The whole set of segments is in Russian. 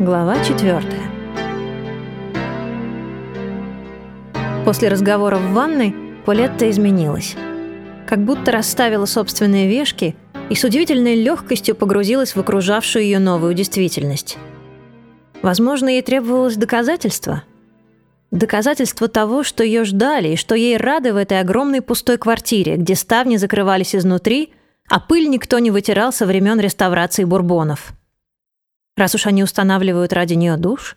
Глава четвертая. После разговора в ванной Полетта изменилась. Как будто расставила собственные вешки и с удивительной легкостью погрузилась в окружавшую ее новую действительность. Возможно, ей требовалось доказательство. Доказательство того, что ее ждали и что ей рады в этой огромной пустой квартире, где ставни закрывались изнутри, а пыль никто не вытирал со времен реставрации бурбонов. Раз уж они устанавливают ради нее душ.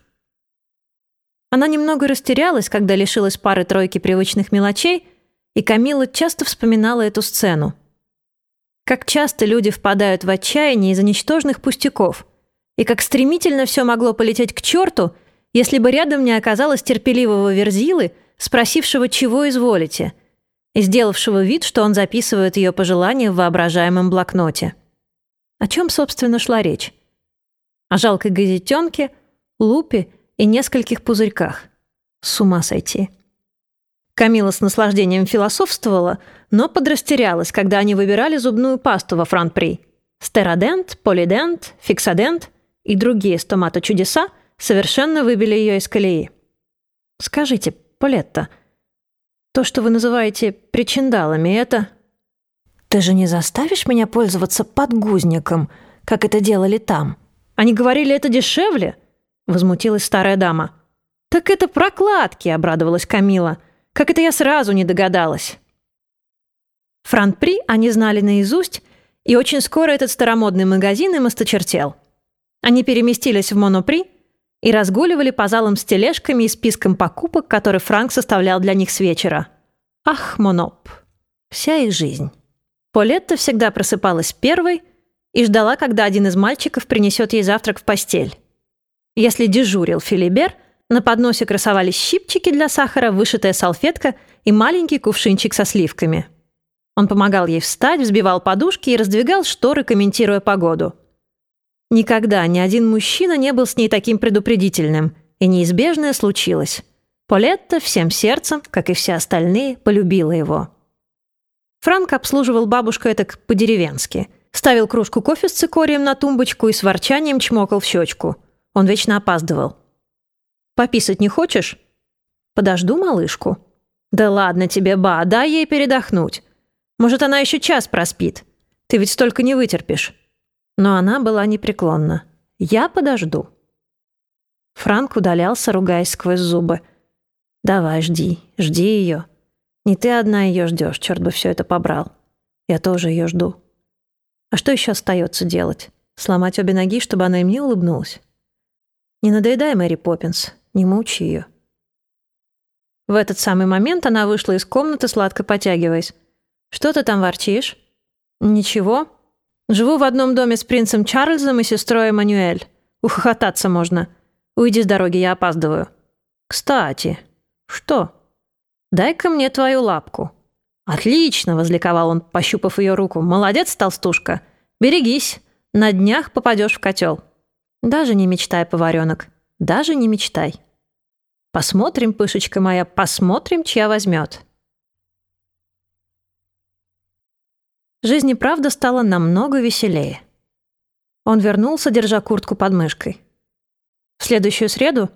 Она немного растерялась, когда лишилась пары-тройки привычных мелочей, и Камила часто вспоминала эту сцену. Как часто люди впадают в отчаяние из-за ничтожных пустяков, и как стремительно все могло полететь к черту, если бы рядом не оказалось терпеливого верзилы, спросившего, чего изволите, и сделавшего вид, что он записывает ее пожелания в воображаемом блокноте. О чем, собственно, шла речь? О жалкой газетенке, лупе и нескольких пузырьках. С ума сойти. Камила с наслаждением философствовала, но подрастерялась, когда они выбирали зубную пасту во Франпри. Стерадент, Полидент, Фиксадент и другие стомато-чудеса совершенно выбили ее из колеи. «Скажите, Полетта, то, что вы называете причиндалами, это...» «Ты же не заставишь меня пользоваться подгузником, как это делали там?» Они говорили, это дешевле?» — возмутилась старая дама. «Так это прокладки!» — обрадовалась Камила. «Как это я сразу не догадалась!» Франпри они знали наизусть, и очень скоро этот старомодный магазин им осточертел. Они переместились в Монопри и разгуливали по залам с тележками и списком покупок, который Франк составлял для них с вечера. Ах, Моноп! Вся их жизнь. Полетта всегда просыпалась первой — и ждала, когда один из мальчиков принесет ей завтрак в постель. Если дежурил Филибер, на подносе красовались щипчики для сахара, вышитая салфетка и маленький кувшинчик со сливками. Он помогал ей встать, взбивал подушки и раздвигал шторы, комментируя погоду. Никогда ни один мужчина не был с ней таким предупредительным, и неизбежное случилось. Полетта всем сердцем, как и все остальные, полюбила его. Франк обслуживал бабушку это по-деревенски – Ставил кружку кофе с цикорием на тумбочку и с ворчанием чмокал в щечку. Он вечно опаздывал. «Пописать не хочешь?» «Подожду малышку». «Да ладно тебе, ба, дай ей передохнуть. Может, она еще час проспит. Ты ведь столько не вытерпишь». Но она была непреклонна. «Я подожду». Франк удалялся, ругаясь сквозь зубы. «Давай, жди, жди ее. Не ты одна ее ждешь, черт бы все это побрал. Я тоже ее жду». А что еще остается делать? Сломать обе ноги, чтобы она им не улыбнулась? Не надоедай, Мэри Поппинс, не мучи ее. В этот самый момент она вышла из комнаты, сладко потягиваясь. «Что ты там ворчишь?» «Ничего. Живу в одном доме с принцем Чарльзом и сестрой Эммануэль. Ухохотаться можно. Уйди с дороги, я опаздываю». «Кстати». «Что?» «Дай-ка мне твою лапку». «Отлично!» — возликовал он, пощупав ее руку. «Молодец, толстушка! Берегись! На днях попадешь в котел!» «Даже не мечтай, поваренок! Даже не мечтай!» «Посмотрим, пышечка моя, посмотрим, чья возьмет!» Жизнь и правда стала намного веселее. Он вернулся, держа куртку под мышкой. «В следующую среду?»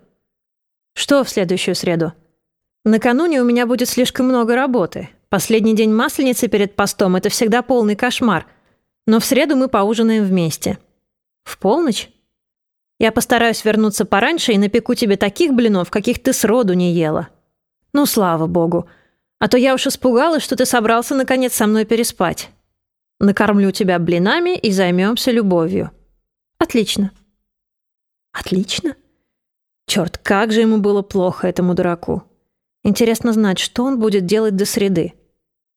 «Что в следующую среду?» «Накануне у меня будет слишком много работы. Последний день Масленицы перед постом — это всегда полный кошмар. Но в среду мы поужинаем вместе. В полночь? Я постараюсь вернуться пораньше и напеку тебе таких блинов, каких ты сроду не ела. Ну, слава богу. А то я уж испугалась, что ты собрался наконец со мной переспать. Накормлю тебя блинами и займемся любовью. Отлично. Отлично? Черт, как же ему было плохо, этому дураку. Интересно знать, что он будет делать до среды.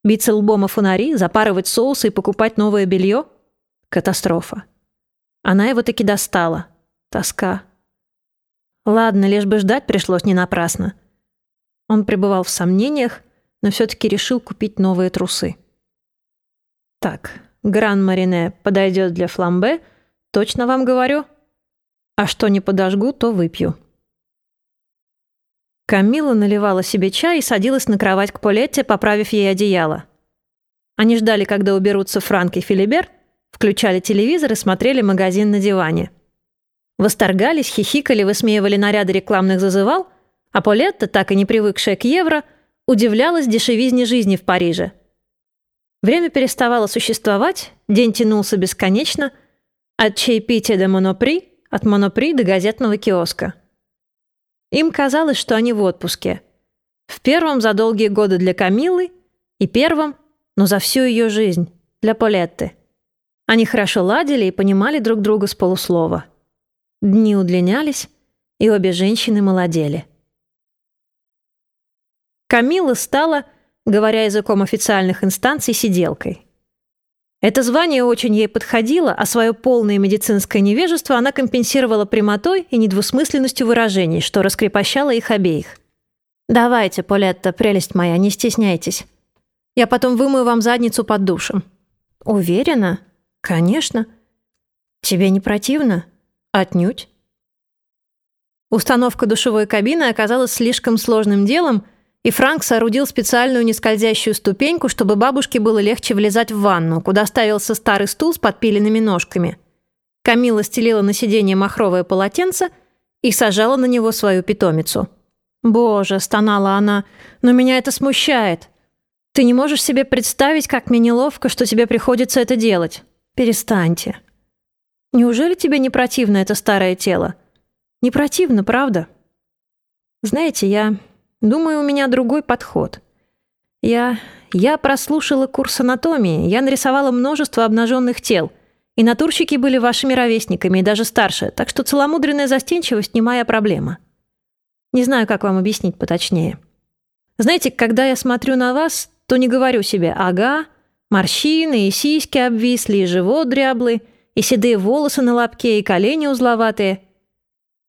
Биться лбом о фонари, запарывать соусы и покупать новое белье? Катастрофа. Она его таки достала. Тоска. Ладно, лишь бы ждать пришлось не напрасно. Он пребывал в сомнениях, но все-таки решил купить новые трусы. Так, гран-марине подойдет для фламбе, точно вам говорю. А что не подожгу, то выпью. Камила наливала себе чай и садилась на кровать к Полетте, поправив ей одеяло. Они ждали, когда уберутся Франк и Филибер, включали телевизор и смотрели магазин на диване. восторгались, хихикали, высмеивали наряды рекламных зазывал, а Полетта, так и не привыкшая к евро, удивлялась дешевизне жизни в Париже. Время переставало существовать, день тянулся бесконечно, от чаепития до монопри, от монопри до газетного киоска. Им казалось, что они в отпуске. В первом за долгие годы для Камилы и первом, но за всю ее жизнь, для Полетты. Они хорошо ладили и понимали друг друга с полуслова. Дни удлинялись, и обе женщины молодели. Камила стала, говоря языком официальных инстанций, сиделкой. Это звание очень ей подходило, а свое полное медицинское невежество она компенсировала прямотой и недвусмысленностью выражений, что раскрепощало их обеих. «Давайте, Полетта, прелесть моя, не стесняйтесь. Я потом вымою вам задницу под душем». «Уверена? Конечно. Тебе не противно? Отнюдь». Установка душевой кабины оказалась слишком сложным делом, и Франк соорудил специальную нескользящую ступеньку, чтобы бабушке было легче влезать в ванну, куда ставился старый стул с подпиленными ножками. Камила стелила на сиденье махровое полотенце и сажала на него свою питомицу. «Боже!» – стонала она. «Но меня это смущает. Ты не можешь себе представить, как мне неловко, что тебе приходится это делать. Перестаньте. Неужели тебе не противно это старое тело? Не противно, правда? Знаете, я думаю, у меня другой подход. Я... я прослушала курс анатомии, я нарисовала множество обнаженных тел, и натурщики были вашими ровесниками, и даже старше, так что целомудренная застенчивость не моя проблема. Не знаю, как вам объяснить поточнее. Знаете, когда я смотрю на вас, то не говорю себе «ага», морщины и сиськи обвисли, и живот дряблый, и седые волосы на лобке, и колени узловатые.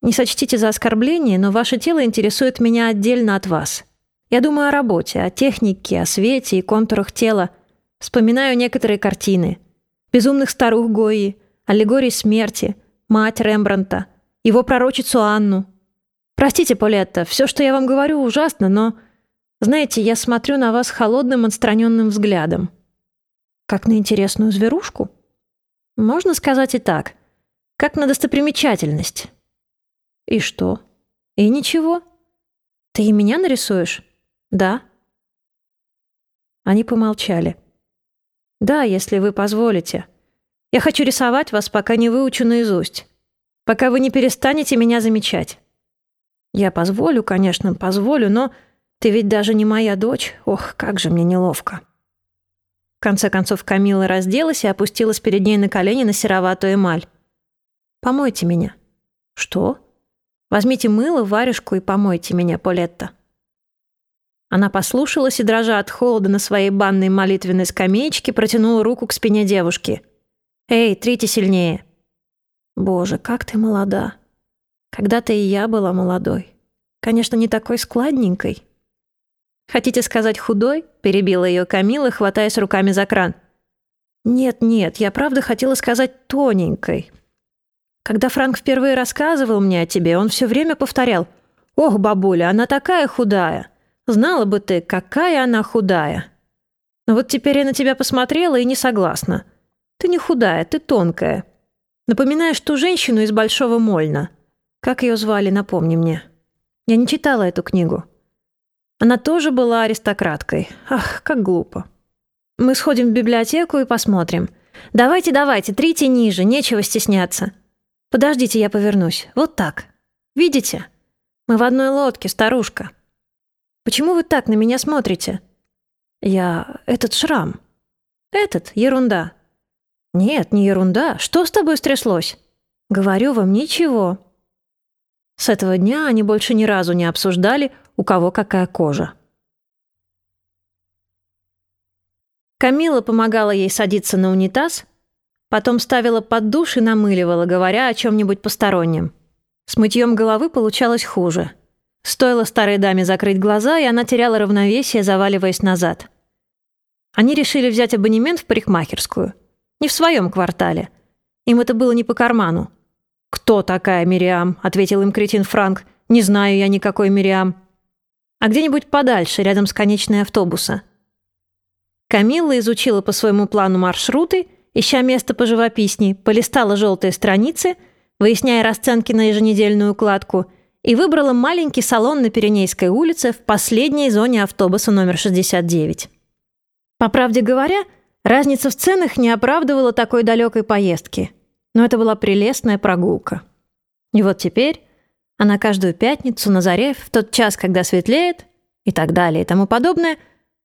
Не сочтите за оскорбление, но ваше тело интересует меня отдельно от вас. Я думаю о работе, о технике, о свете и контурах тела. Вспоминаю некоторые картины. «Безумных старух Гои», «Аллегории смерти», «Мать Рембранта», его пророчицу Анну. Простите, Полетта, все, что я вам говорю, ужасно, но знаете, я смотрю на вас холодным, отстраненным взглядом. Как на интересную зверушку? Можно сказать и так. Как на достопримечательность. И что? И ничего. Ты и меня нарисуешь? Да. Они помолчали. Да, если вы позволите. Я хочу рисовать вас, пока не выучу наизусть. Пока вы не перестанете меня замечать. Я позволю, конечно, позволю, но... Ты ведь даже не моя дочь. Ох, как же мне неловко». В конце концов Камила разделась и опустилась перед ней на колени на сероватую эмаль. «Помойте меня». «Что?» «Возьмите мыло, варежку и помойте меня, Полетта». Она послушалась и, дрожа от холода на своей банной молитвенной скамеечке, протянула руку к спине девушки. «Эй, трите сильнее!» «Боже, как ты молода!» «Когда-то и я была молодой. Конечно, не такой складненькой, «Хотите сказать худой?» – перебила ее Камила, хватаясь руками за кран. «Нет-нет, я правда хотела сказать тоненькой. Когда Франк впервые рассказывал мне о тебе, он все время повторял «Ох, бабуля, она такая худая! Знала бы ты, какая она худая!» Но вот теперь я на тебя посмотрела и не согласна. Ты не худая, ты тонкая. Напоминаешь ту женщину из Большого Мольна. Как ее звали, напомни мне. Я не читала эту книгу. Она тоже была аристократкой. Ах, как глупо. Мы сходим в библиотеку и посмотрим. Давайте, давайте, трите ниже, нечего стесняться. Подождите, я повернусь. Вот так. Видите? Мы в одной лодке, старушка. Почему вы так на меня смотрите? Я... Этот шрам. Этот? Ерунда. Нет, не ерунда. Что с тобой стряслось? Говорю вам, ничего. С этого дня они больше ни разу не обсуждали, у кого какая кожа. Камила помогала ей садиться на унитаз, потом ставила под душ и намыливала, говоря о чем-нибудь постороннем. С мытьем головы получалось хуже. Стоило старой даме закрыть глаза, и она теряла равновесие, заваливаясь назад. Они решили взять абонемент в парикмахерскую. Не в своем квартале. Им это было не по карману. «Кто такая Мириам?» — ответил им кретин Франк. «Не знаю я никакой Мириам» а где-нибудь подальше, рядом с конечной автобуса. Камилла изучила по своему плану маршруты, ища место поживописней, полистала желтые страницы, выясняя расценки на еженедельную укладку, и выбрала маленький салон на Пиренейской улице в последней зоне автобуса номер 69. По правде говоря, разница в ценах не оправдывала такой далекой поездки, но это была прелестная прогулка. И вот теперь она каждую пятницу на заре, в тот час, когда светлеет, и так далее и тому подобное,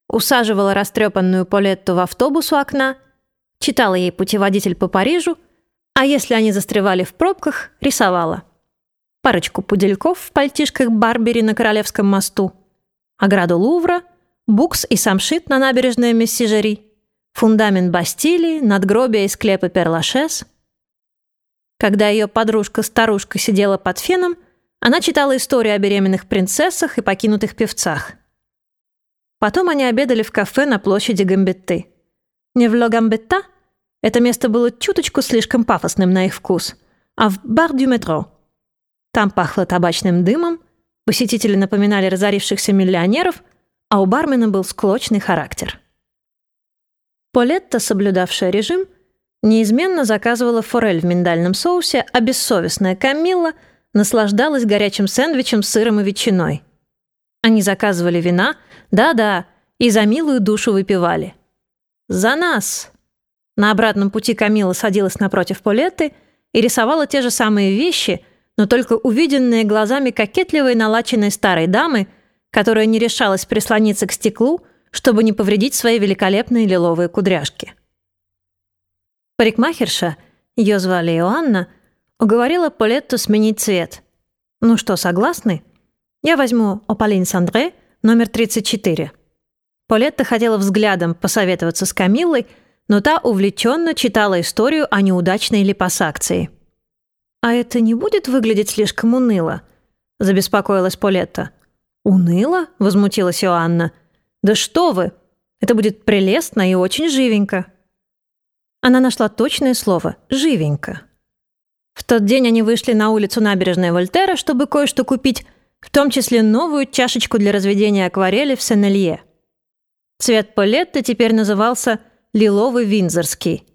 усаживала растрепанную Полетту в автобус у окна, читала ей путеводитель по Парижу, а если они застревали в пробках, рисовала. Парочку пудельков в пальтишках Барбери на Королевском мосту, ограду Лувра, букс и самшит на набережной Мессижери, фундамент Бастилии, надгробие и склепы Перлашес. Когда ее подружка-старушка сидела под феном, она читала историю о беременных принцессах и покинутых певцах. Потом они обедали в кафе на площади Гамбетты. Не в Ло Гамбетта, это место было чуточку слишком пафосным на их вкус, а в бар дю метро. Там пахло табачным дымом, посетители напоминали разорившихся миллионеров, а у бармена был склочный характер. Полетта, соблюдавшая режим, неизменно заказывала форель в миндальном соусе, а бессовестная Камилла — наслаждалась горячим сэндвичем с сыром и ветчиной. Они заказывали вина, да-да, и за милую душу выпивали. «За нас!» На обратном пути Камила садилась напротив Полетты и рисовала те же самые вещи, но только увиденные глазами кокетливой налаченной старой дамы, которая не решалась прислониться к стеклу, чтобы не повредить свои великолепные лиловые кудряшки. Парикмахерша, ее звали Иоанна, Уговорила Полетту сменить цвет. Ну что, согласны? Я возьму Опалин Сандре, номер 34. Полетта хотела взглядом посоветоваться с Камиллой, но та увлеченно читала историю о неудачной липосакции. «А это не будет выглядеть слишком уныло?» – забеспокоилась Полетта. «Уныло?» – возмутилась Иоанна. «Да что вы! Это будет прелестно и очень живенько». Она нашла точное слово «живенько». В тот день они вышли на улицу набережной Вольтера, чтобы кое-что купить, в том числе новую чашечку для разведения акварели в Сенелье. Цвет Полетты теперь назывался «лиловый винзорский».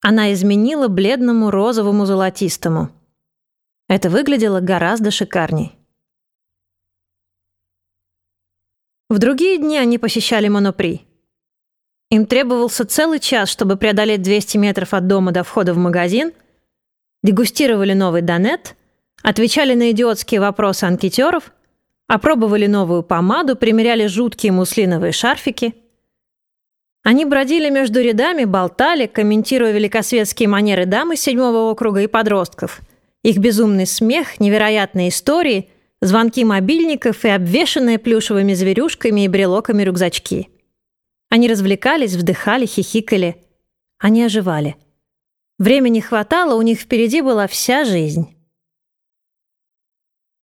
Она изменила бледному розовому золотистому. Это выглядело гораздо шикарней. В другие дни они посещали Монопри. Им требовался целый час, чтобы преодолеть 200 метров от дома до входа в магазин – дегустировали новый донет, отвечали на идиотские вопросы анкетеров, опробовали новую помаду, примеряли жуткие муслиновые шарфики. Они бродили между рядами, болтали, комментируя великосветские манеры дамы седьмого округа и подростков, их безумный смех, невероятные истории, звонки мобильников и обвешанные плюшевыми зверюшками и брелоками рюкзачки. Они развлекались, вдыхали, хихикали. Они оживали – Времени хватало, у них впереди была вся жизнь.